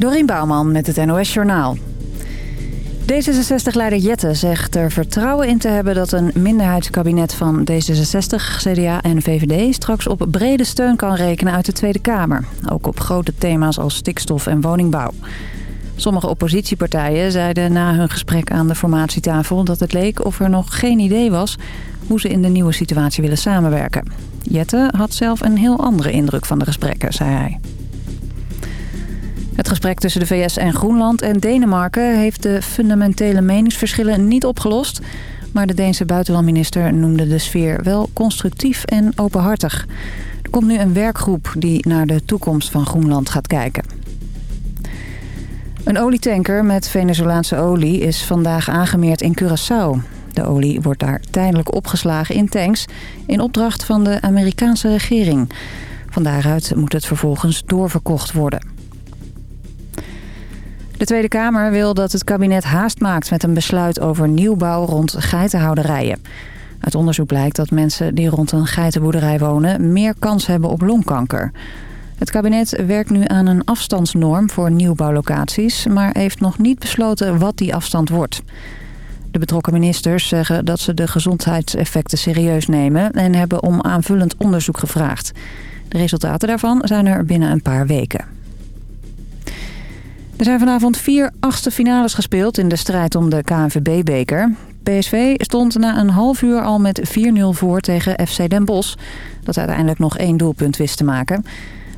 Dorien Bouwman met het NOS Journaal. D66-leider Jette zegt er vertrouwen in te hebben dat een minderheidskabinet van D66, CDA en VVD straks op brede steun kan rekenen uit de Tweede Kamer. Ook op grote thema's als stikstof en woningbouw. Sommige oppositiepartijen zeiden na hun gesprek aan de formatietafel dat het leek of er nog geen idee was hoe ze in de nieuwe situatie willen samenwerken. Jette had zelf een heel andere indruk van de gesprekken, zei hij. Het gesprek tussen de VS en Groenland en Denemarken heeft de fundamentele meningsverschillen niet opgelost. Maar de Deense buitenlandminister noemde de sfeer wel constructief en openhartig. Er komt nu een werkgroep die naar de toekomst van Groenland gaat kijken. Een olietanker met Venezolaanse olie is vandaag aangemeerd in Curaçao. De olie wordt daar tijdelijk opgeslagen in tanks in opdracht van de Amerikaanse regering. Van daaruit moet het vervolgens doorverkocht worden. De Tweede Kamer wil dat het kabinet haast maakt met een besluit over nieuwbouw rond geitenhouderijen. Uit onderzoek blijkt dat mensen die rond een geitenboerderij wonen meer kans hebben op longkanker. Het kabinet werkt nu aan een afstandsnorm voor nieuwbouwlocaties... maar heeft nog niet besloten wat die afstand wordt. De betrokken ministers zeggen dat ze de gezondheidseffecten serieus nemen... en hebben om aanvullend onderzoek gevraagd. De resultaten daarvan zijn er binnen een paar weken. Er zijn vanavond vier achtste finales gespeeld in de strijd om de KNVB-beker. PSV stond na een half uur al met 4-0 voor tegen FC Den Bosch. Dat uiteindelijk nog één doelpunt wist te maken.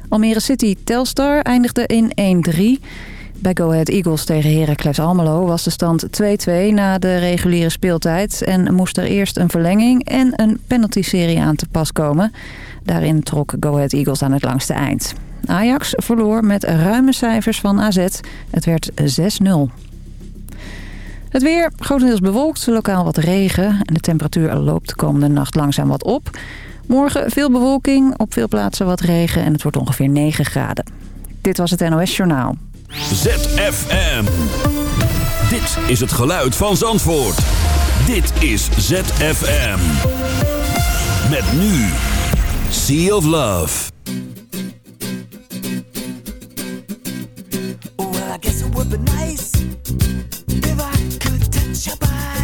Almere City Telstar eindigde in 1-3. Bij Go Ahead Eagles tegen Heracles Almelo was de stand 2-2 na de reguliere speeltijd... en moest er eerst een verlenging en een penalty-serie aan te pas komen. Daarin trok Go Ahead Eagles aan het langste eind. Ajax verloor met ruime cijfers van AZ. Het werd 6-0. Het weer grotendeels bewolkt, lokaal wat regen. En de temperatuur loopt de komende nacht langzaam wat op. Morgen veel bewolking, op veel plaatsen wat regen en het wordt ongeveer 9 graden. Dit was het NOS Journaal. ZFM. Dit is het geluid van Zandvoort. Dit is ZFM. Met nu. Sea of Love. Would be nice if I could touch your body.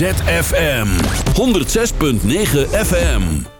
ZFM 106.9 FM.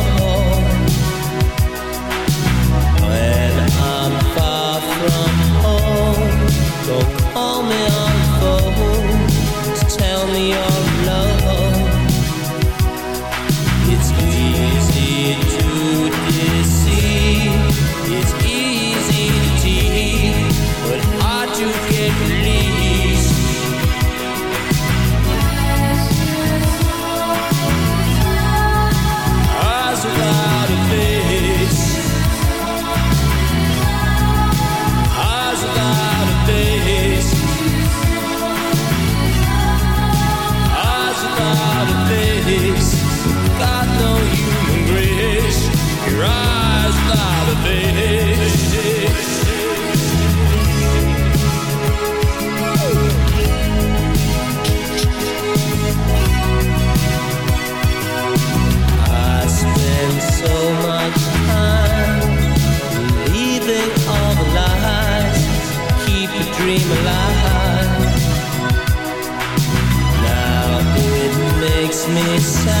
yourself.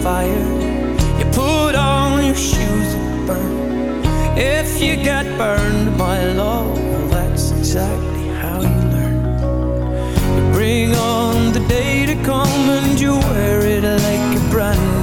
Shoes fire. You put on your shoes that burn. If you get burned, my love, that's exactly how you learn. You bring on the day to come and you wear it like a brand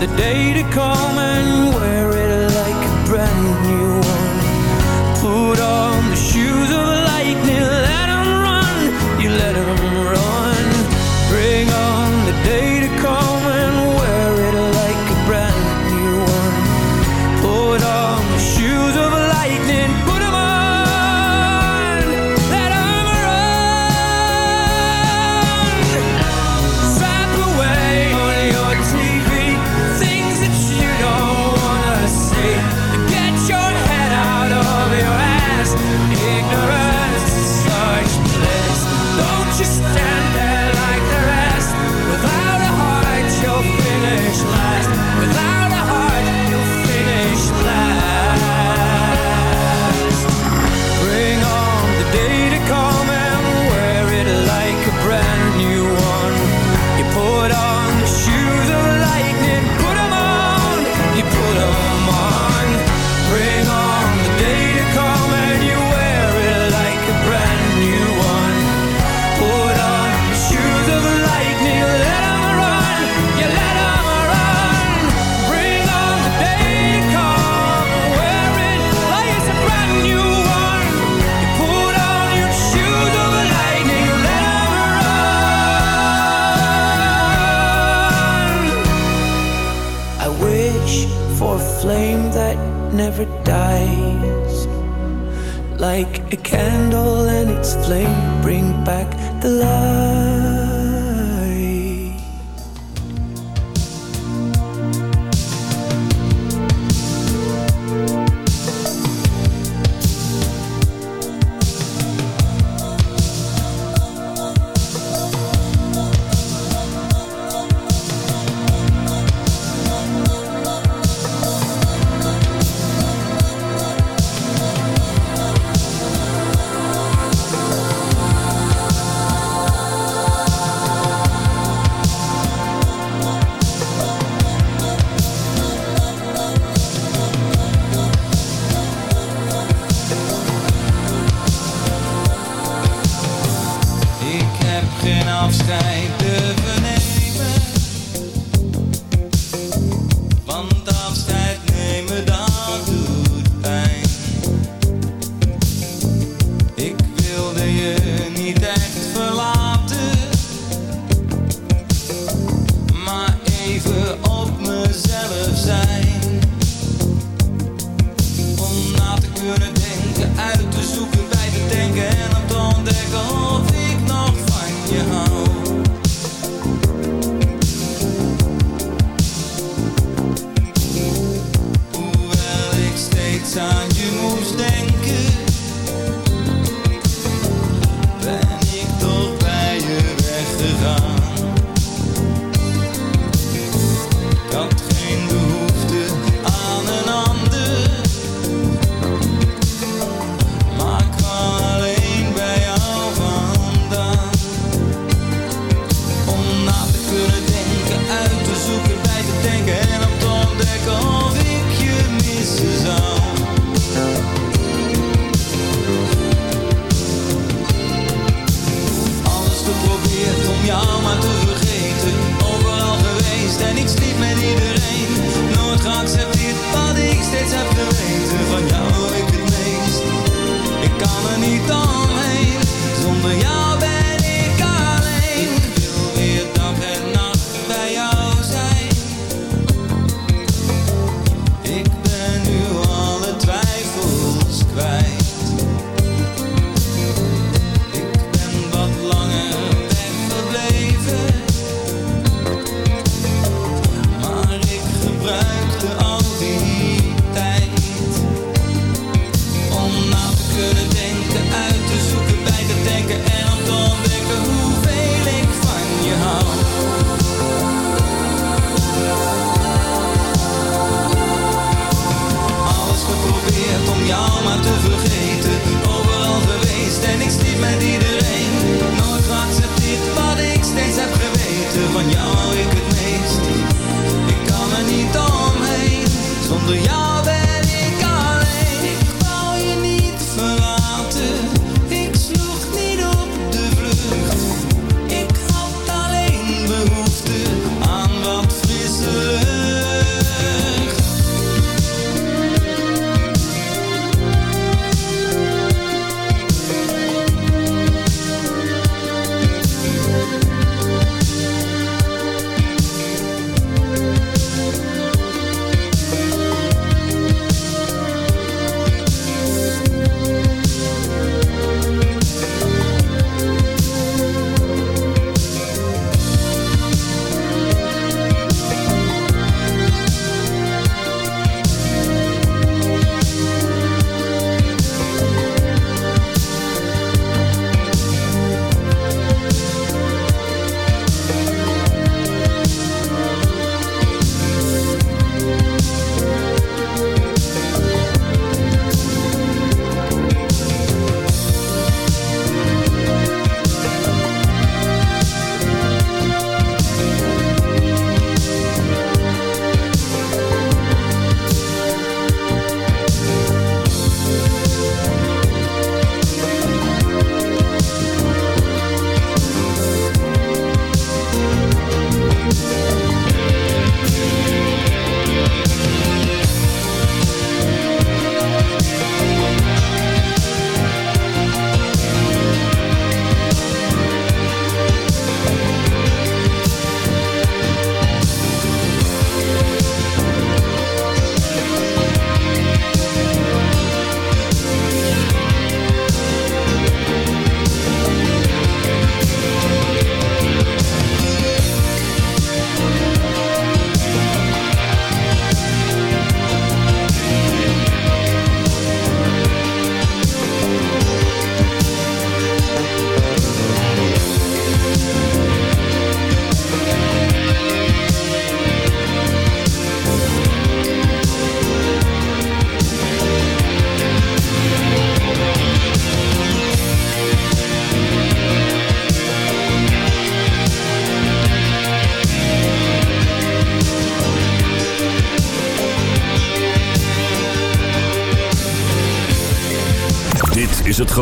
the day to come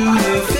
You.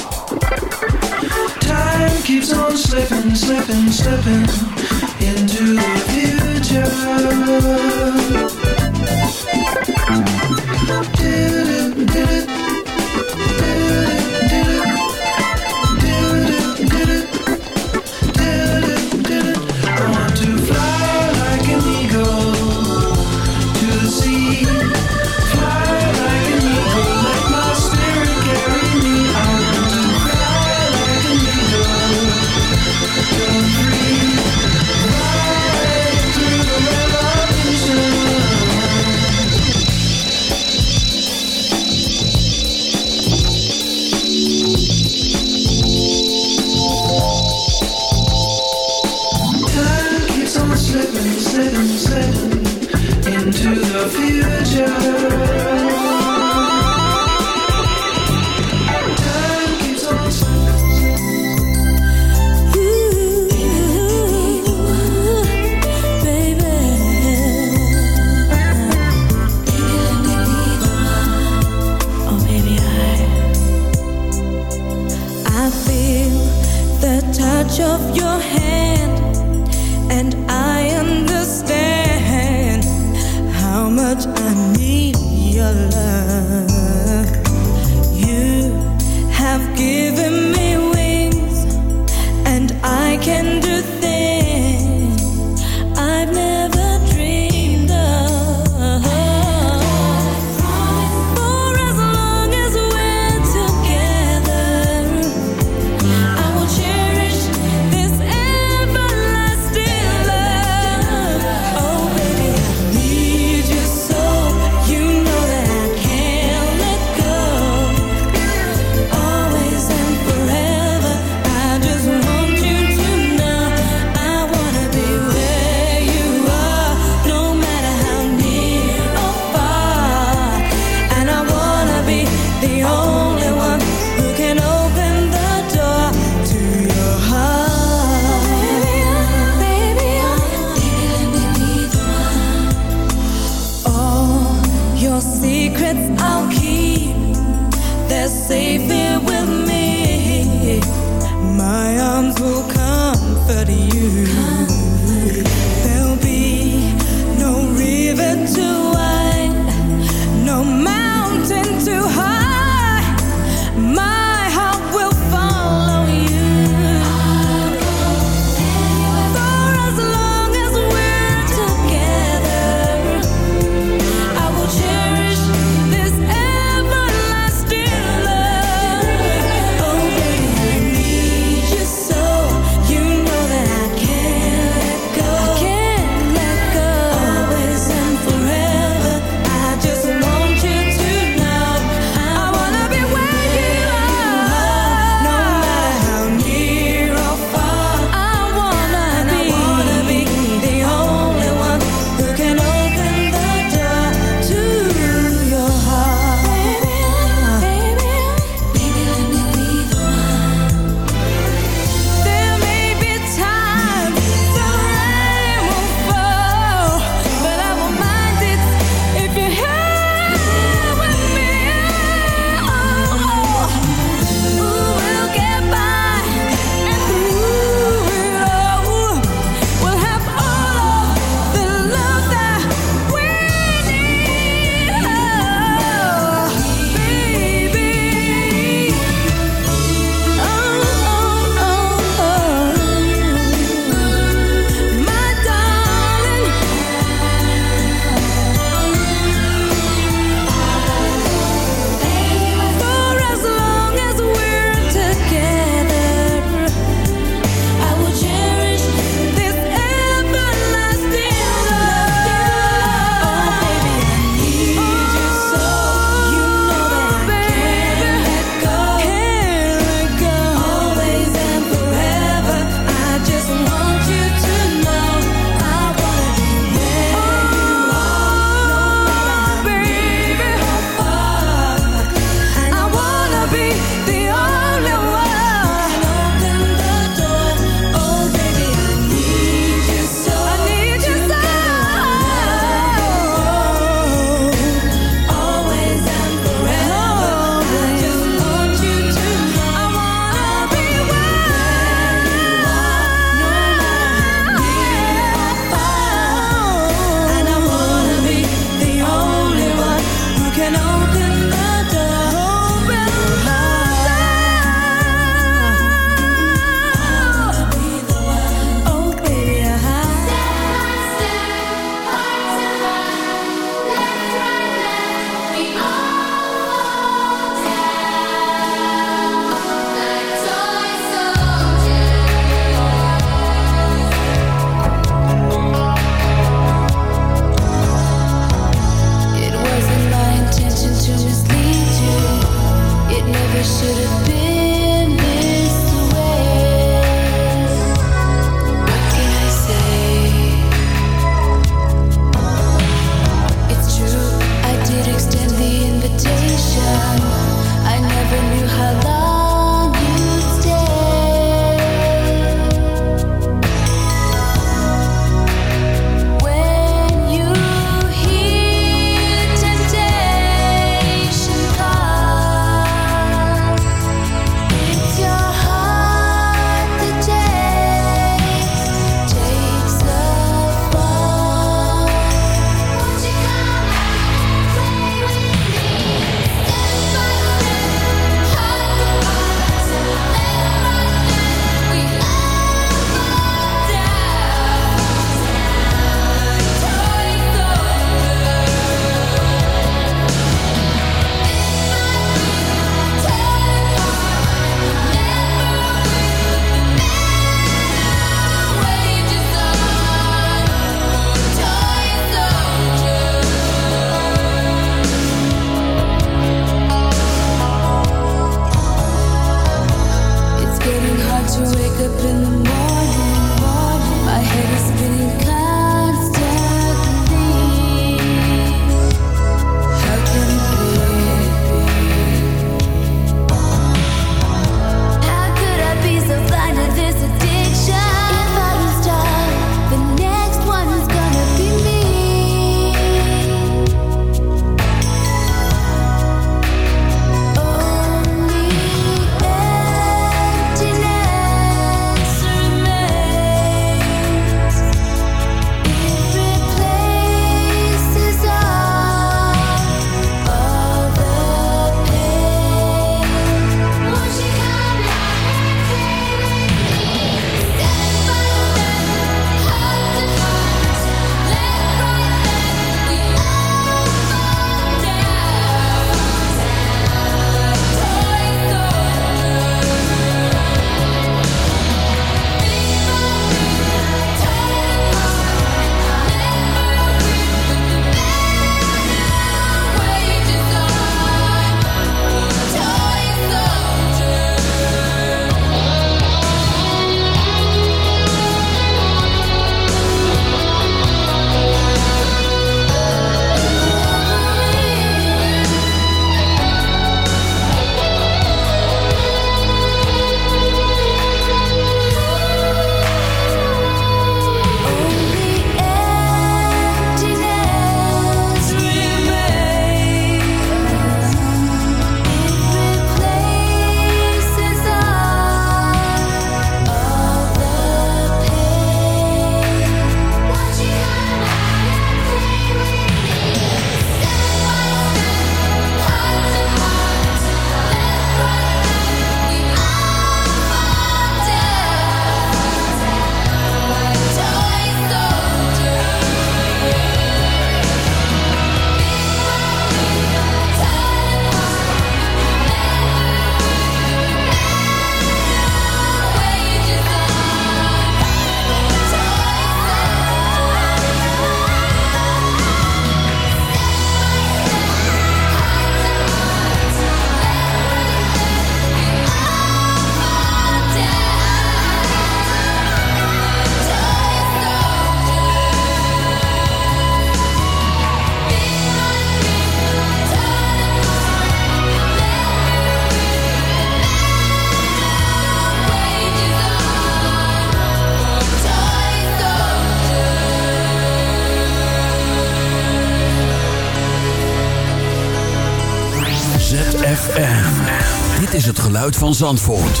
Dit is het geluid van Zandvoort.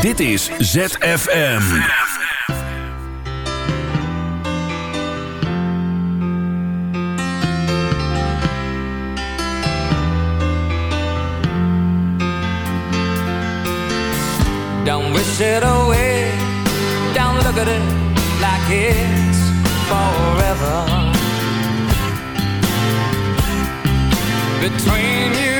Dit is ZFM. Don't wish it away. Don't look at it like it's forever. Between you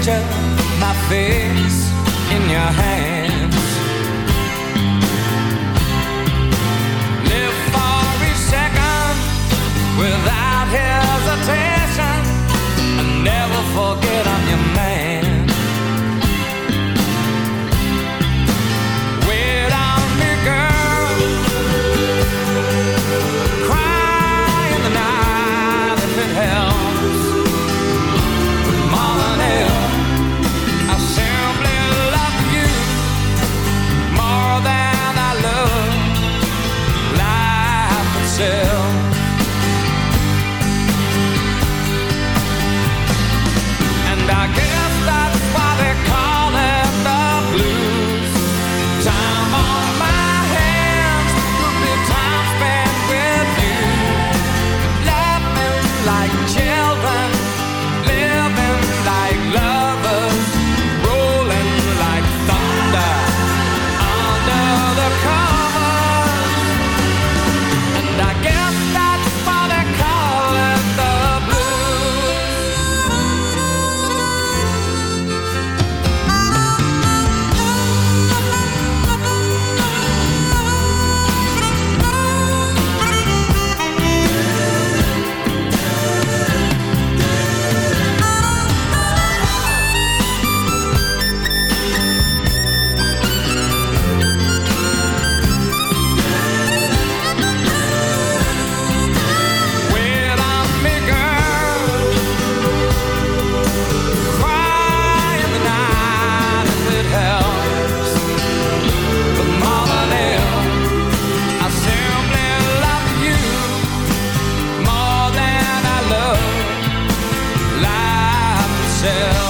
picture my face in your hands. Live for a second without hesitation and never forget. myself.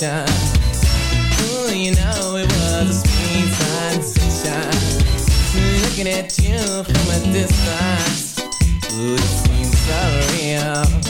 sunshine. Ooh, you know it was a sweet sensation. Looking at you from a distance. Ooh, it seems so real.